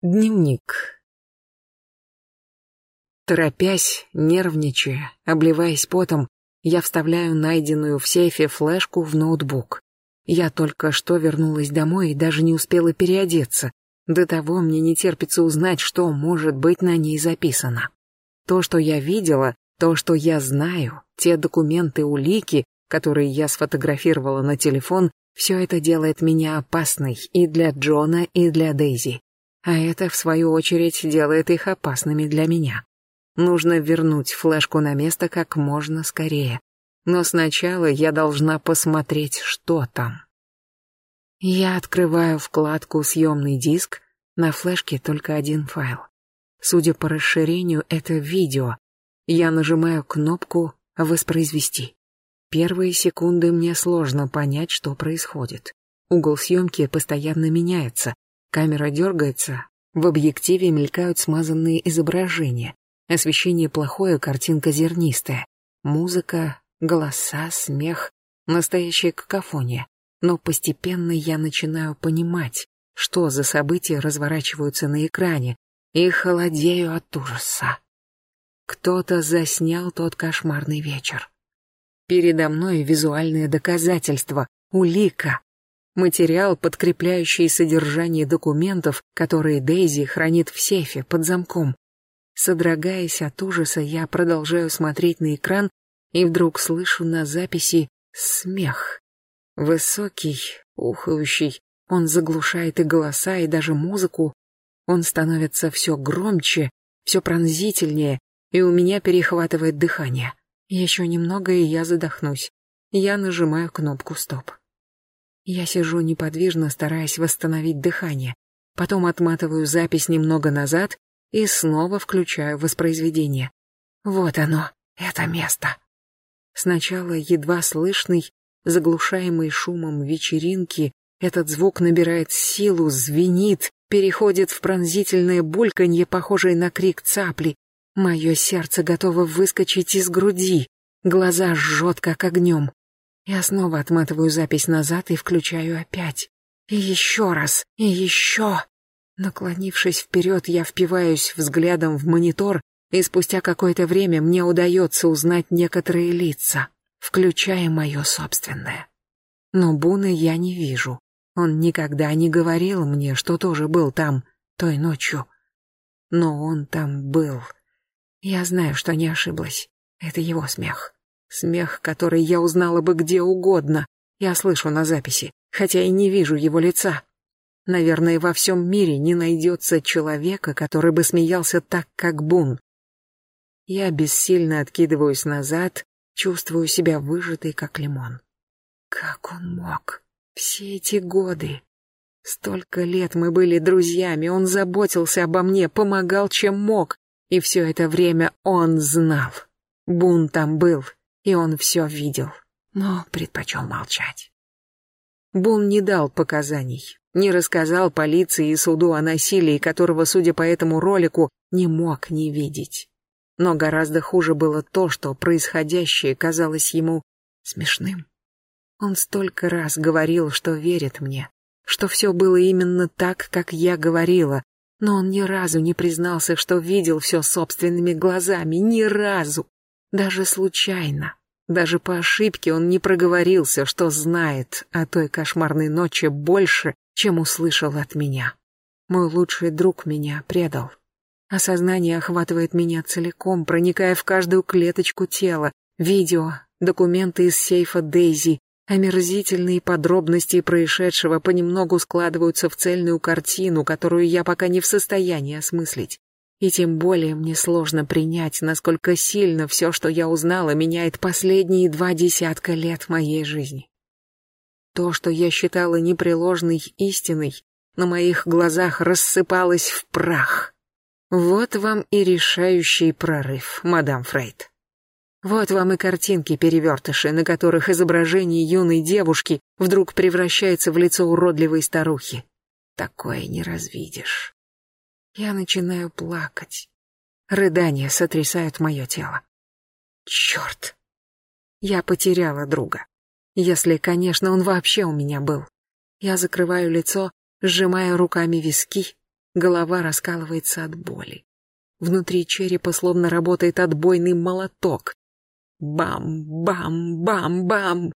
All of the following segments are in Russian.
Дневник. Торопясь, нервничая, обливаясь потом, я вставляю найденную в сейфе флешку в ноутбук. Я только что вернулась домой и даже не успела переодеться. До того мне не терпится узнать, что может быть на ней записано. То, что я видела, то, что я знаю, те документы, улики, которые я сфотографировала на телефон, все это делает меня опасной и для Джона, и для Дейзи а это, в свою очередь, делает их опасными для меня. Нужно вернуть флешку на место как можно скорее. Но сначала я должна посмотреть, что там. Я открываю вкладку «Съемный диск», на флешке только один файл. Судя по расширению, это видео. Я нажимаю кнопку «Воспроизвести». Первые секунды мне сложно понять, что происходит. Угол съемки постоянно меняется, Камера дергается, в объективе мелькают смазанные изображения. Освещение плохое, картинка зернистая. Музыка, голоса, смех, настоящая какофония. Но постепенно я начинаю понимать, что за события разворачиваются на экране, и холодею от ужаса. Кто-то заснял тот кошмарный вечер. Передо мной визуальное доказательство, улика, материал, подкрепляющий содержание документов, которые Дейзи хранит в сейфе под замком. Содрогаясь от ужаса, я продолжаю смотреть на экран и вдруг слышу на записи смех. Высокий, ухающий, он заглушает и голоса, и даже музыку. Он становится все громче, все пронзительнее, и у меня перехватывает дыхание. Еще немного, и я задохнусь. Я нажимаю кнопку «Стоп». Я сижу неподвижно, стараясь восстановить дыхание. Потом отматываю запись немного назад и снова включаю воспроизведение. Вот оно, это место. Сначала едва слышный, заглушаемый шумом вечеринки, этот звук набирает силу, звенит, переходит в пронзительное бульканье, похожее на крик цапли. Мое сердце готово выскочить из груди, глаза жжет, как огнем. Я снова отматываю запись назад и включаю опять. И еще раз, и еще. Наклонившись вперед, я впиваюсь взглядом в монитор, и спустя какое-то время мне удается узнать некоторые лица, включая мое собственное. Но Буна я не вижу. Он никогда не говорил мне, что тоже был там той ночью. Но он там был. Я знаю, что не ошиблась. Это его смех. Смех, который я узнала бы где угодно, я слышу на записи, хотя и не вижу его лица. Наверное, во всем мире не найдется человека, который бы смеялся так, как Бун. Я бессильно откидываюсь назад, чувствую себя выжатой, как лимон. Как он мог? Все эти годы. Столько лет мы были друзьями, он заботился обо мне, помогал, чем мог. И все это время он знал. Бун там был, и он все видел, но предпочел молчать. Бун не дал показаний, не рассказал полиции и суду о насилии, которого, судя по этому ролику, не мог не видеть. Но гораздо хуже было то, что происходящее казалось ему смешным. Он столько раз говорил, что верит мне, что все было именно так, как я говорила, но он ни разу не признался, что видел все собственными глазами, ни разу, даже случайно. Даже по ошибке он не проговорился, что знает о той кошмарной ночи больше, чем услышал от меня. Мой лучший друг меня предал. Осознание охватывает меня целиком, проникая в каждую клеточку тела. Видео, документы из сейфа Дейзи, омерзительные подробности происшедшего понемногу складываются в цельную картину, которую я пока не в состоянии осмыслить. И тем более мне сложно принять, насколько сильно все, что я узнала, меняет последние два десятка лет моей жизни. То, что я считала непреложной истиной, на моих глазах рассыпалось в прах. Вот вам и решающий прорыв, мадам Фрейд. Вот вам и картинки-перевертыши, на которых изображение юной девушки вдруг превращается в лицо уродливой старухи. Такое не развидишь. Я начинаю плакать. Рыдания сотрясают мое тело. Черт! Я потеряла друга. Если, конечно, он вообще у меня был. Я закрываю лицо, сжимая руками виски. Голова раскалывается от боли. Внутри черепа словно работает отбойный молоток. Бам, бам, бам, бам.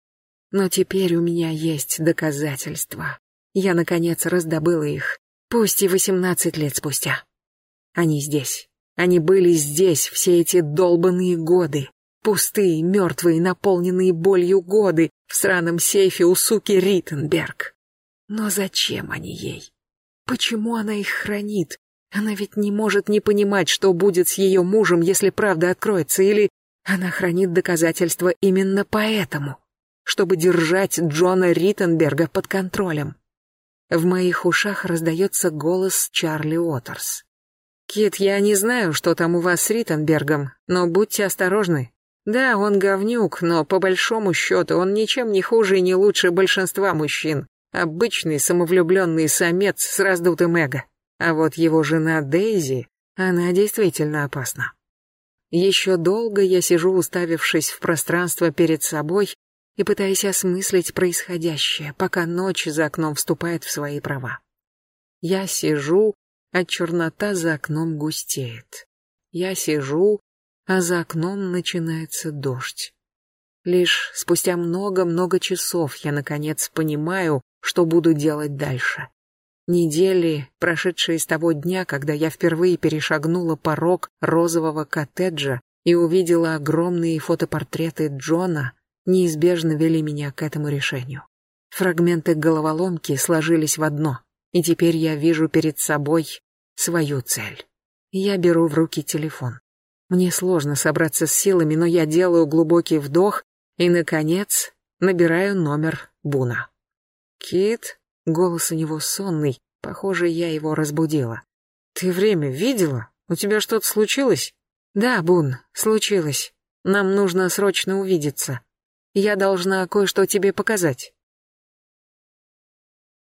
Но теперь у меня есть доказательства. Я, наконец, раздобыла их, пусть и восемнадцать лет спустя. Они здесь. Они были здесь все эти долбанные годы. Пустые, мертвые, наполненные болью годы в сраном сейфе у суки Риттенберг. Но зачем они ей? Почему она их хранит? Она ведь не может не понимать, что будет с ее мужем, если правда откроется, или она хранит доказательства именно поэтому, чтобы держать Джона Риттенберга под контролем. В моих ушах раздается голос Чарли Уотерс. «Кит, я не знаю, что там у вас с Риттенбергом, но будьте осторожны. Да, он говнюк, но по большому счету он ничем не хуже и не лучше большинства мужчин. Обычный самовлюбленный самец с раздутым эго. А вот его жена Дейзи, она действительно опасна. Еще долго я сижу, уставившись в пространство перед собой и пытаясь осмыслить происходящее, пока ночь за окном вступает в свои права. Я сижу, а чернота за окном густеет. Я сижу, а за окном начинается дождь. Лишь спустя много-много часов я, наконец, понимаю, что буду делать дальше. Недели, прошедшие с того дня, когда я впервые перешагнула порог розового коттеджа и увидела огромные фотопортреты Джона, неизбежно вели меня к этому решению. Фрагменты головоломки сложились в одно, и теперь я вижу перед собой свою цель. Я беру в руки телефон. Мне сложно собраться с силами, но я делаю глубокий вдох и, наконец, набираю номер Буна. «Кит?» — голос у него сонный, похоже, я его разбудила. «Ты время видела? У тебя что-то случилось?» «Да, Бун, случилось. Нам нужно срочно увидеться. Я должна кое-что тебе показать».